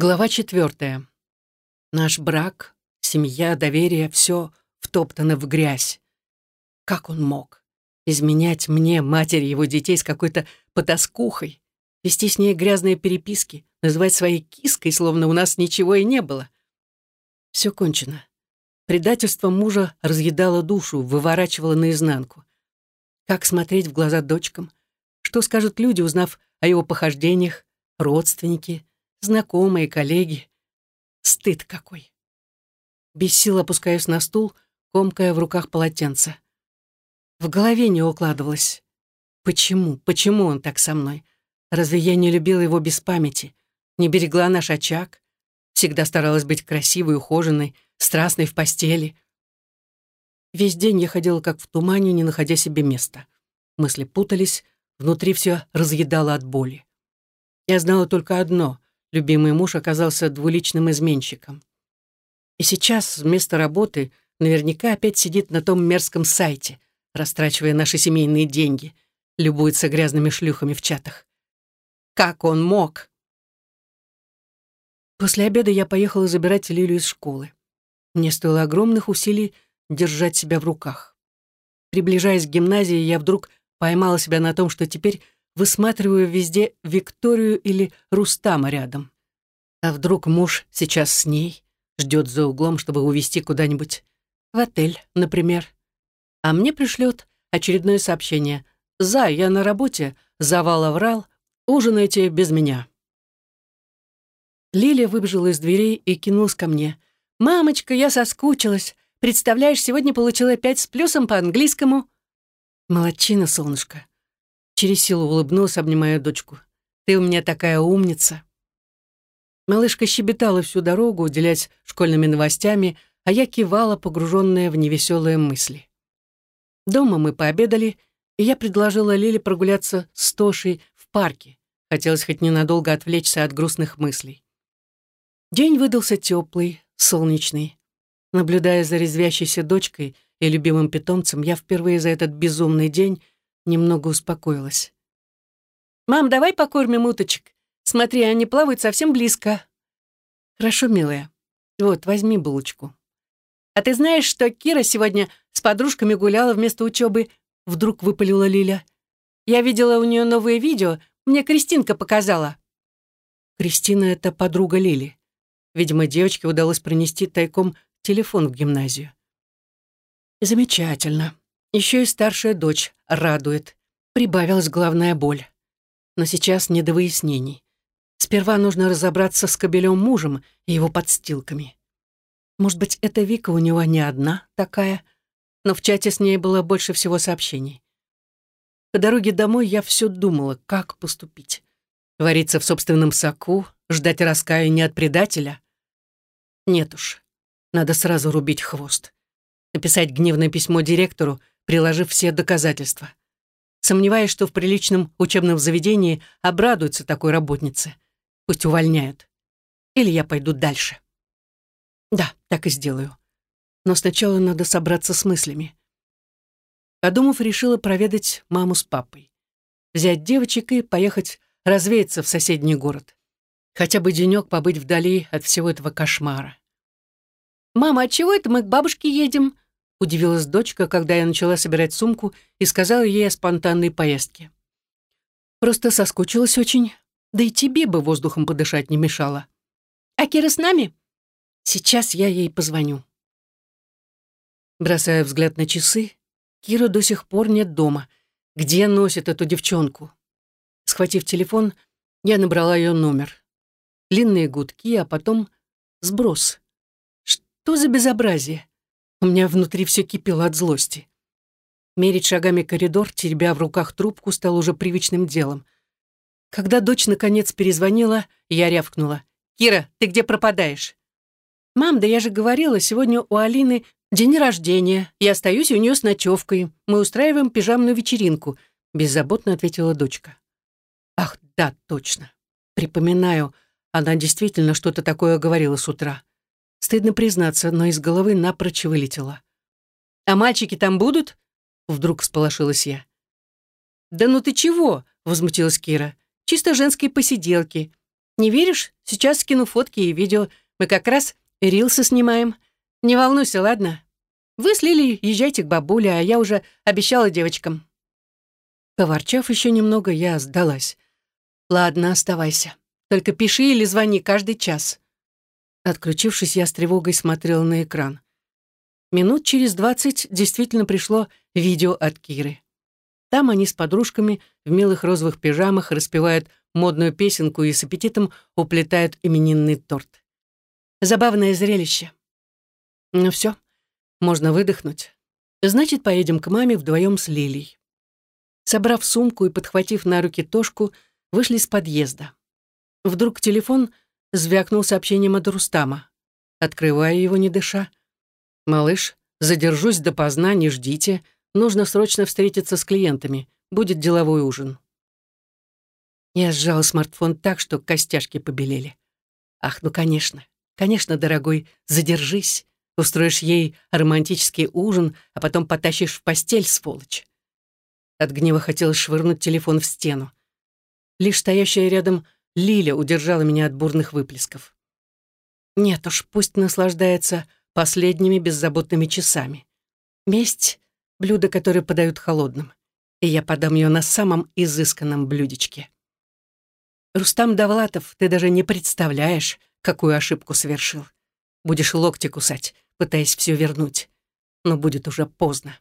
Глава четвертая. Наш брак, семья, доверие — все втоптано в грязь. Как он мог? Изменять мне, матери его детей, с какой-то потаскухой, вести с ней грязные переписки, называть своей киской, словно у нас ничего и не было. Все кончено. Предательство мужа разъедало душу, выворачивало наизнанку. Как смотреть в глаза дочкам? Что скажут люди, узнав о его похождениях, родственники, знакомые, коллеги. Стыд какой. Без сил опускаюсь на стул, комкая в руках полотенце. В голове не укладывалось. Почему, почему он так со мной? Разве я не любила его без памяти? Не берегла наш очаг? Всегда старалась быть красивой, ухоженной, страстной в постели. Весь день я ходила как в тумане, не находя себе места. Мысли путались, внутри все разъедало от боли. Я знала только одно любимый муж оказался двуличным изменщиком. И сейчас вместо работы наверняка опять сидит на том мерзком сайте, растрачивая наши семейные деньги, любуется грязными шлюхами в чатах. Как он мог? После обеда я поехала забирать Лилю из школы. Мне стоило огромных усилий держать себя в руках. Приближаясь к гимназии, я вдруг поймала себя на том, что теперь высматриваю везде Викторию или Рустама рядом. А вдруг муж сейчас с ней, ждет за углом, чтобы увезти куда-нибудь в отель, например. А мне пришлет очередное сообщение. «За, я на работе, завал оврал, ужинайте без меня». Лилия выбежала из дверей и кинулась ко мне. «Мамочка, я соскучилась. Представляешь, сегодня получила пять с плюсом по английскому». «Молодчина, солнышко. Через силу улыбнулась, обнимая дочку. «Ты у меня такая умница!» Малышка щебетала всю дорогу, уделяясь школьными новостями, а я кивала, погруженная в невеселые мысли. Дома мы пообедали, и я предложила Лиле прогуляться с Тошей в парке. Хотелось хоть ненадолго отвлечься от грустных мыслей. День выдался теплый, солнечный. Наблюдая за резвящейся дочкой и любимым питомцем, я впервые за этот безумный день немного успокоилась. «Мам, давай покормим уточек. Смотри, они плавают совсем близко». «Хорошо, милая. Вот, возьми булочку». «А ты знаешь, что Кира сегодня с подружками гуляла вместо учебы?» Вдруг выпалила Лиля. «Я видела у нее новые видео. Мне Кристинка показала». Кристина — это подруга Лили. Видимо, девочке удалось принести тайком телефон в гимназию. «Замечательно. Еще и старшая дочь радует. Прибавилась главная боль. Но сейчас не до выяснений. Сперва нужно разобраться с кобелем мужем и его подстилками. Может быть, эта Вика у него не одна такая, но в чате с ней было больше всего сообщений. По дороге домой я все думала, как поступить. Вариться в собственном соку, ждать раскаяния от предателя? Нет уж, надо сразу рубить хвост. Написать гневное письмо директору приложив все доказательства. Сомневаюсь, что в приличном учебном заведении обрадуются такой работнице. Пусть увольняют. Или я пойду дальше. Да, так и сделаю. Но сначала надо собраться с мыслями. Подумав, решила проведать маму с папой. Взять девочек и поехать развеяться в соседний город. Хотя бы денек побыть вдали от всего этого кошмара. «Мама, а чего это мы к бабушке едем?» Удивилась дочка, когда я начала собирать сумку и сказала ей о спонтанной поездке. Просто соскучилась очень. Да и тебе бы воздухом подышать не мешало. А Кира с нами? Сейчас я ей позвоню. Бросая взгляд на часы, Кира до сих пор нет дома. Где носит эту девчонку? Схватив телефон, я набрала ее номер. Длинные гудки, а потом сброс. Что за безобразие? У меня внутри все кипело от злости. Мерить шагами коридор, теребя в руках трубку, стало уже привычным делом. Когда дочь наконец перезвонила, я рявкнула. «Кира, ты где пропадаешь?» «Мам, да я же говорила, сегодня у Алины день рождения. Я остаюсь у нее с ночевкой. Мы устраиваем пижамную вечеринку», — беззаботно ответила дочка. «Ах, да, точно. Припоминаю, она действительно что-то такое говорила с утра. Стыдно признаться, но из головы напрочь вылетело. «А мальчики там будут?» Вдруг всполошилась я. «Да ну ты чего?» — возмутилась Кира. «Чисто женские посиделки. Не веришь? Сейчас скину фотки и видео. Мы как раз рилсы снимаем. Не волнуйся, ладно? Вы с Лилей езжайте к бабуле, а я уже обещала девочкам». Поворчав еще немного, я сдалась. «Ладно, оставайся. Только пиши или звони каждый час». Отключившись, я с тревогой смотрела на экран. Минут через двадцать действительно пришло видео от Киры. Там они с подружками в милых розовых пижамах распевают модную песенку и с аппетитом уплетают именинный торт. Забавное зрелище. Ну все, можно выдохнуть. Значит, поедем к маме вдвоем с Лилей. Собрав сумку и подхватив на руки Тошку, вышли с подъезда. Вдруг телефон звякнул сообщением от Рустама. Открываю его, не дыша. «Малыш, задержусь допоздна, не ждите. Нужно срочно встретиться с клиентами. Будет деловой ужин». Я сжала смартфон так, что костяшки побелели. «Ах, ну, конечно, конечно, дорогой, задержись. Устроишь ей романтический ужин, а потом потащишь в постель, сволочь». От гнева хотелось швырнуть телефон в стену. Лишь стоящая рядом Лиля удержала меня от бурных выплесков. Нет уж, пусть наслаждается последними беззаботными часами. Месть — блюдо, которое подают холодным, и я подам ее на самом изысканном блюдечке. Рустам Давлатов, ты даже не представляешь, какую ошибку совершил. Будешь локти кусать, пытаясь все вернуть. Но будет уже поздно.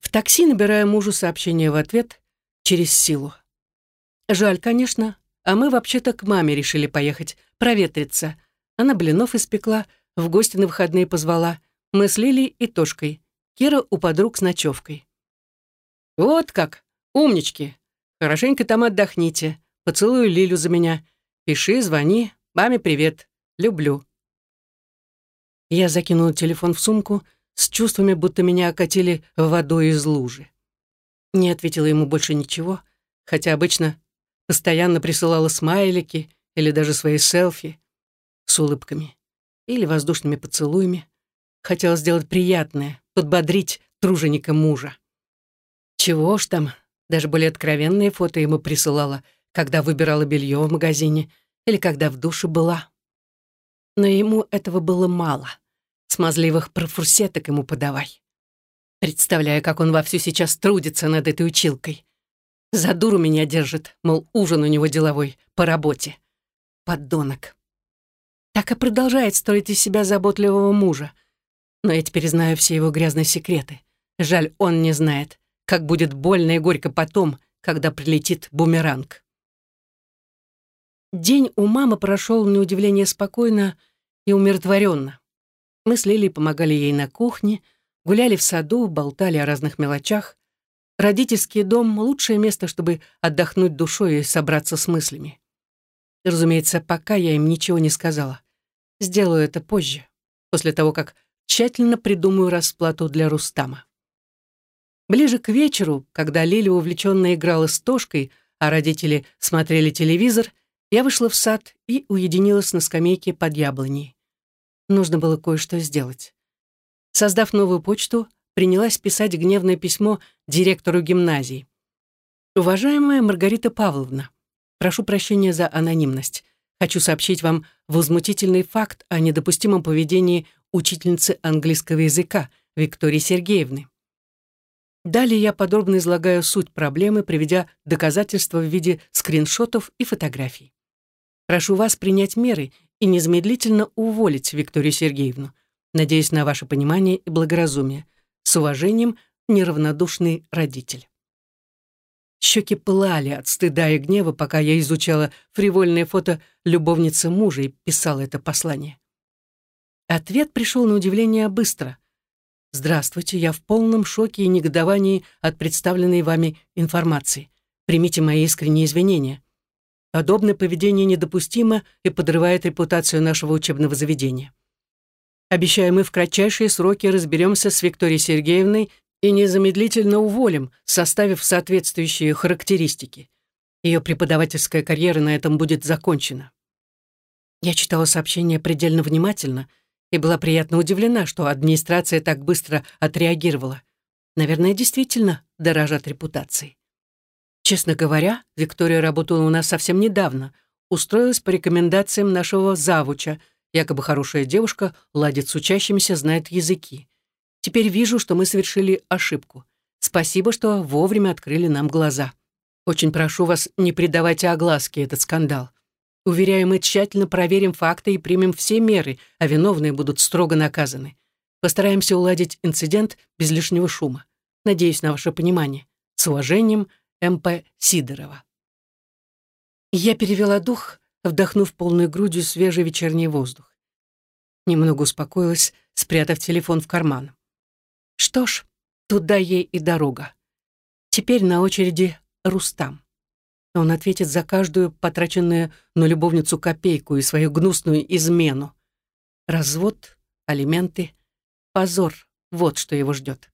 В такси набираю мужу сообщение в ответ через силу. Жаль, конечно, а мы вообще-то к маме решили поехать, проветриться. Она блинов испекла, в гости на выходные позвала. Мы с Лилей и Тошкой. Кира у подруг с ночевкой. «Вот как! Умнички! Хорошенько там отдохните. Поцелую Лилю за меня. Пиши, звони. Маме привет. Люблю». Я закинула телефон в сумку с чувствами, будто меня окатили водой из лужи. Не ответила ему больше ничего, хотя обычно постоянно присылала смайлики или даже свои селфи с улыбками или воздушными поцелуями. Хотела сделать приятное, подбодрить труженика мужа. Чего ж там, даже более откровенные фото ему присылала, когда выбирала белье в магазине или когда в душе была. Но ему этого было мало. Смазливых профурсеток ему подавай. Представляю, как он вовсю сейчас трудится над этой училкой. За дуру меня держит, мол, ужин у него деловой, по работе. Поддонок. Так и продолжает строить из себя заботливого мужа. Но я теперь знаю все его грязные секреты. Жаль, он не знает, как будет больно и горько потом, когда прилетит бумеранг. День у мамы прошел на удивление спокойно и умиротворенно. Мы с Лилей помогали ей на кухне, гуляли в саду, болтали о разных мелочах. Родительский дом — лучшее место, чтобы отдохнуть душой и собраться с мыслями. Разумеется, пока я им ничего не сказала. Сделаю это позже, после того, как тщательно придумаю расплату для Рустама. Ближе к вечеру, когда Лиля увлеченно играла с Тошкой, а родители смотрели телевизор, я вышла в сад и уединилась на скамейке под яблоней. Нужно было кое-что сделать. Создав новую почту, принялась писать гневное письмо директору гимназии. «Уважаемая Маргарита Павловна, прошу прощения за анонимность. Хочу сообщить вам возмутительный факт о недопустимом поведении учительницы английского языка Виктории Сергеевны. Далее я подробно излагаю суть проблемы, приведя доказательства в виде скриншотов и фотографий. Прошу вас принять меры и незамедлительно уволить Викторию Сергеевну. Надеюсь на ваше понимание и благоразумие. С уважением, неравнодушный родитель. Щеки пылали от стыда и гнева, пока я изучала фривольное фото любовницы мужа и писала это послание. Ответ пришел на удивление быстро. «Здравствуйте, я в полном шоке и негодовании от представленной вами информации. Примите мои искренние извинения. Подобное поведение недопустимо и подрывает репутацию нашего учебного заведения. Обещаю, мы в кратчайшие сроки разберемся с Викторией Сергеевной и незамедлительно уволим, составив соответствующие характеристики. Ее преподавательская карьера на этом будет закончена. Я читала сообщение предельно внимательно и была приятно удивлена, что администрация так быстро отреагировала. Наверное, действительно дорожат репутацией. Честно говоря, Виктория работала у нас совсем недавно. Устроилась по рекомендациям нашего завуча. Якобы хорошая девушка, ладит с учащимися, знает языки. Теперь вижу, что мы совершили ошибку. Спасибо, что вовремя открыли нам глаза. Очень прошу вас, не придавайте огласке этот скандал. Уверяю, мы тщательно проверим факты и примем все меры, а виновные будут строго наказаны. Постараемся уладить инцидент без лишнего шума. Надеюсь на ваше понимание. С уважением, М.П. Сидорова. Я перевела дух, вдохнув полной грудью свежий вечерний воздух. Немного успокоилась, спрятав телефон в карман. Что ж, туда ей и дорога. Теперь на очереди Рустам. Он ответит за каждую потраченную на любовницу копейку и свою гнусную измену. Развод, алименты, позор — вот что его ждет.